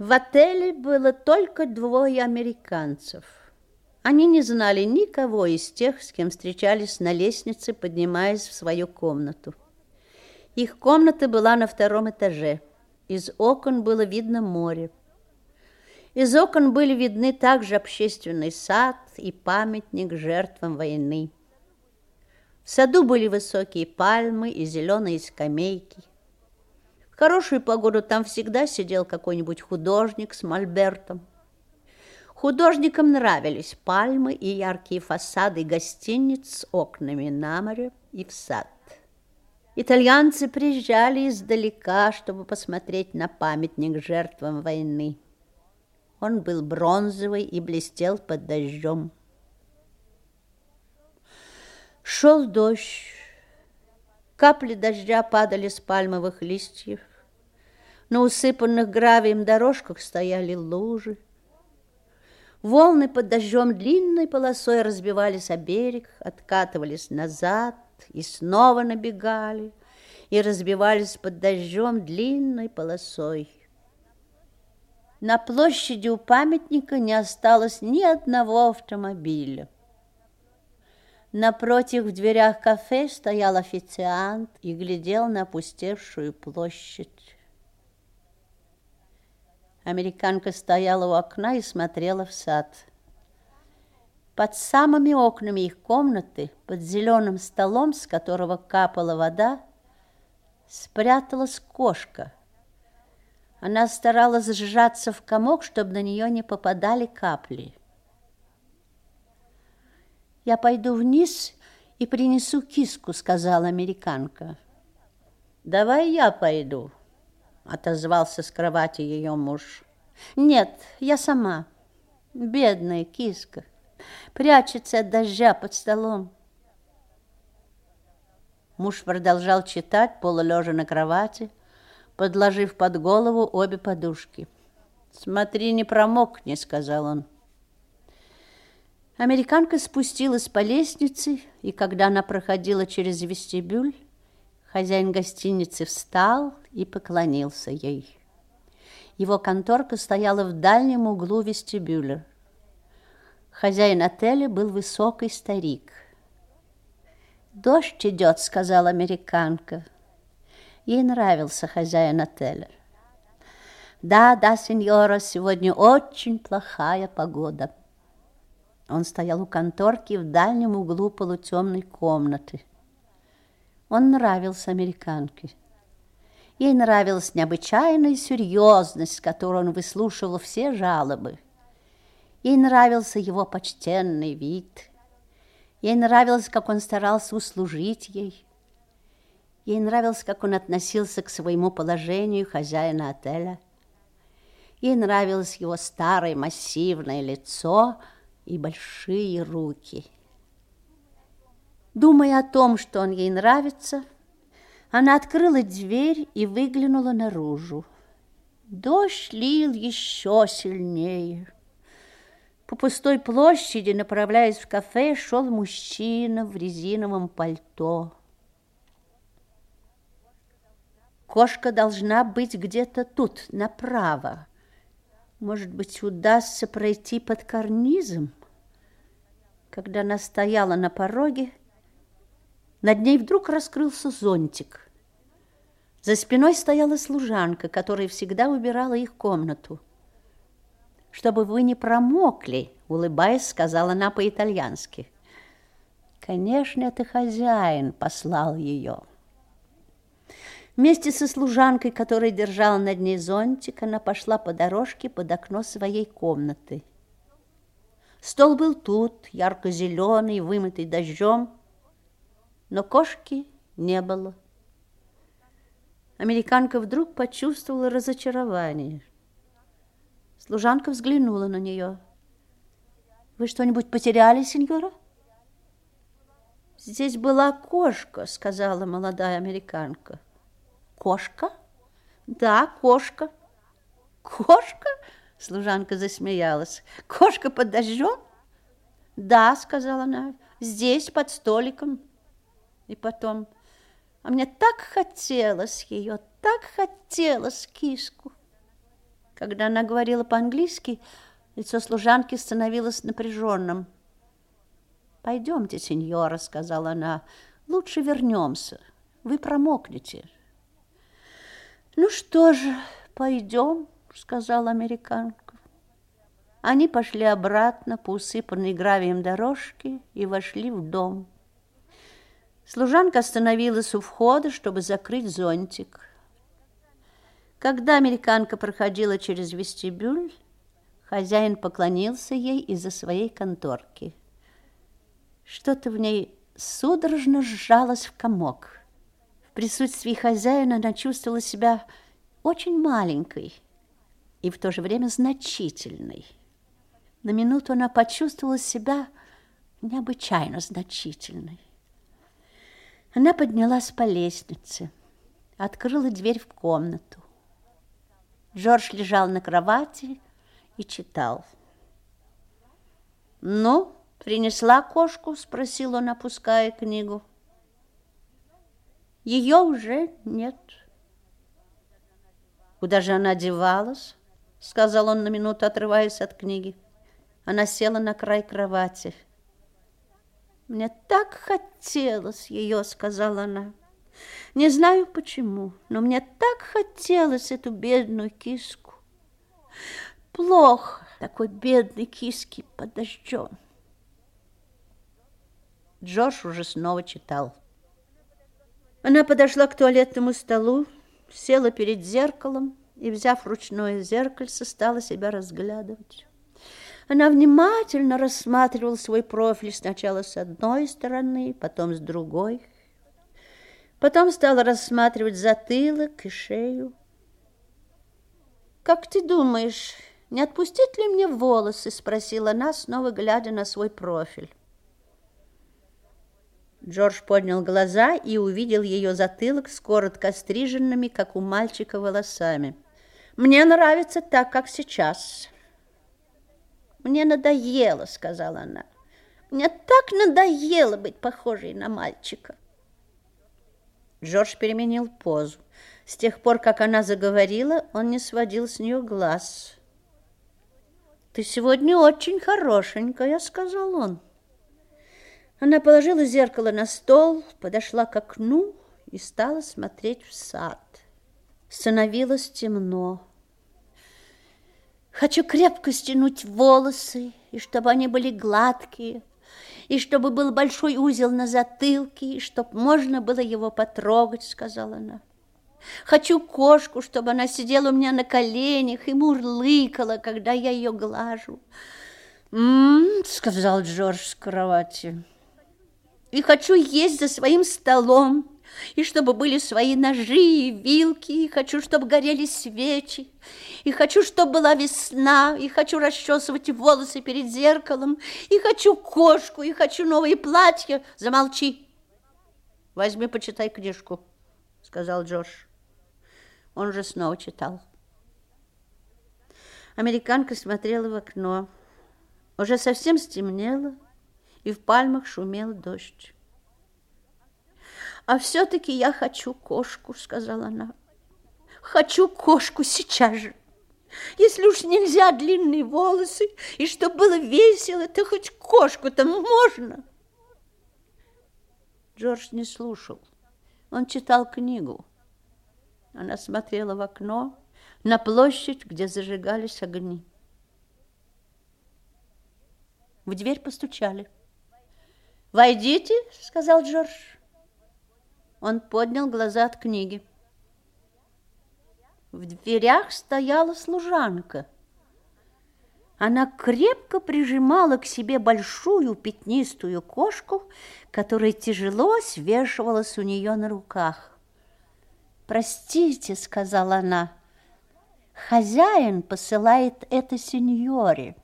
В отеле было только двое американцев. Они не знали никого из тех, с кем встречались на лестнице, поднимаясь в свою комнату. Их комната была на втором этаже. Из окон было видно море. Из окон были видны также общественный сад и памятник жертвам войны. В саду были высокие пальмы и зеленые скамейки хорошую погоду там всегда сидел какой-нибудь художник с мольбертом. Художникам нравились пальмы и яркие фасады гостиниц с окнами на море и в сад. Итальянцы приезжали издалека, чтобы посмотреть на памятник жертвам войны. Он был бронзовый и блестел под дождем. Шел дождь. Капли дождя падали с пальмовых листьев. На усыпанных гравием дорожках стояли лужи. Волны под дождем длинной полосой разбивались о берег, откатывались назад и снова набегали и разбивались под дождем длинной полосой. На площади у памятника не осталось ни одного автомобиля. Напротив в дверях кафе стоял официант и глядел на опустевшую площадь. Американка стояла у окна и смотрела в сад. Под самыми окнами их комнаты, под зеленым столом, с которого капала вода, спряталась кошка. Она старалась сжаться в комок, чтобы на нее не попадали капли. «Я пойду вниз и принесу киску», — сказала американка. «Давай я пойду», отозвался с кровати ее муж. Нет, я сама. Бедная киска. Прячется от дождя под столом. Муж продолжал читать, полулежа на кровати, подложив под голову обе подушки. «Смотри, не промокни», — сказал он. Американка спустилась по лестнице, и когда она проходила через вестибюль, Хозяин гостиницы встал и поклонился ей. Его конторка стояла в дальнем углу вестибюля. Хозяин отеля был высокий старик. «Дождь идет», — сказала американка. Ей нравился хозяин отеля. «Да, да, сеньора, сегодня очень плохая погода». Он стоял у конторки в дальнем углу полутемной комнаты. Он нравился американке. Ей нравилась необычайная серьезность, с которой он выслушивал все жалобы. Ей нравился его почтенный вид. Ей нравилось, как он старался услужить ей. Ей нравилось, как он относился к своему положению хозяина отеля. Ей нравилось его старое массивное лицо и большие руки. Думая о том, что он ей нравится, она открыла дверь и выглянула наружу. Дождь лил еще сильнее. По пустой площади, направляясь в кафе, шел мужчина в резиновом пальто. Кошка должна быть где-то тут, направо. Может быть, удастся пройти под карнизом? Когда она стояла на пороге, над ней вдруг раскрылся зонтик. За спиной стояла служанка, которая всегда убирала их комнату. «Чтобы вы не промокли», — улыбаясь, сказала она по-итальянски. «Конечно, это хозяин послал ее». Вместе со служанкой, которая держала над ней зонтик, она пошла по дорожке под окно своей комнаты. Стол был тут, ярко-зеленый, вымытый дождем, но кошки не было. Американка вдруг почувствовала разочарование. Служанка взглянула на нее. «Вы что-нибудь потеряли, сеньора?» «Здесь была кошка», — сказала молодая американка. «Кошка?» «Да, кошка». «Кошка?» — служанка засмеялась. «Кошка под дождем?» «Да», — сказала она, — «здесь, под столиком». И потом, а мне так хотелось ее, так хотелось киску. Когда она говорила по-английски, лицо служанки становилось напряженным. «Пойдемте, сеньора», — сказала она, — «лучше вернемся. Вы промокнете». «Ну что же, пойдем», — сказала американка. Они пошли обратно по усыпанной гравием дорожке и вошли в дом. Служанка остановилась у входа, чтобы закрыть зонтик. Когда американка проходила через вестибюль, хозяин поклонился ей из-за своей конторки. Что-то в ней судорожно сжалось в комок. В присутствии хозяина она чувствовала себя очень маленькой и в то же время значительной. На минуту она почувствовала себя необычайно значительной. Она поднялась по лестнице, открыла дверь в комнату. Жорж лежал на кровати и читал. «Ну, принесла кошку?» – спросил он, опуская книгу. «Ее уже нет». «Куда же она девалась?» – сказал он на минуту, отрываясь от книги. Она села на край кровати. «Мне так хотелось ее», — сказала она. «Не знаю почему, но мне так хотелось эту бедную киску. Плохо такой бедной киски под дождем». Джош уже снова читал. Она подошла к туалетному столу, села перед зеркалом и, взяв ручное зеркальце, стала себя разглядывать. Она внимательно рассматривала свой профиль сначала с одной стороны, потом с другой. Потом стала рассматривать затылок и шею. «Как ты думаешь, не отпустить ли мне волосы?» спросила она, снова глядя на свой профиль. Джордж поднял глаза и увидел ее затылок с коротко стриженными, как у мальчика, волосами. «Мне нравится так, как сейчас», «Мне надоело», — сказала она. «Мне так надоело быть похожей на мальчика». Джордж переменил позу. С тех пор, как она заговорила, он не сводил с нее глаз. «Ты сегодня очень хорошенькая», — сказал он. Она положила зеркало на стол, подошла к окну и стала смотреть в сад. Становилось темно. Хочу крепко стянуть волосы, и чтобы они были гладкие, и чтобы был большой узел на затылке, и чтобы можно было его потрогать, сказала она. Хочу кошку, чтобы она сидела у меня на коленях и мурлыкала, когда я ее глажу. «М-м-м», сказал Джордж с кровати. «И хочу есть за своим столом, и чтобы были свои ножи и вилки, и хочу, чтобы горели свечи, и хочу, чтобы была весна, и хочу расчесывать волосы перед зеркалом, и хочу кошку, и хочу новые платья. Замолчи. Возьми, почитай книжку, сказал Джордж. Он уже снова читал. Американка смотрела в окно. Уже совсем стемнело, и в пальмах шумел дождь. «А все-таки я хочу кошку», — сказала она. «Хочу кошку сейчас же. Если уж нельзя длинные волосы, и чтобы было весело, то хоть кошку-то можно». Джордж не слушал. Он читал книгу. Она смотрела в окно на площадь, где зажигались огни. В дверь постучали. «Войдите», — сказал Джордж. Он поднял глаза от книги. В дверях стояла служанка. Она крепко прижимала к себе большую пятнистую кошку, которая тяжело свешивалась у нее на руках. «Простите», — сказала она, — «хозяин посылает это сеньоре».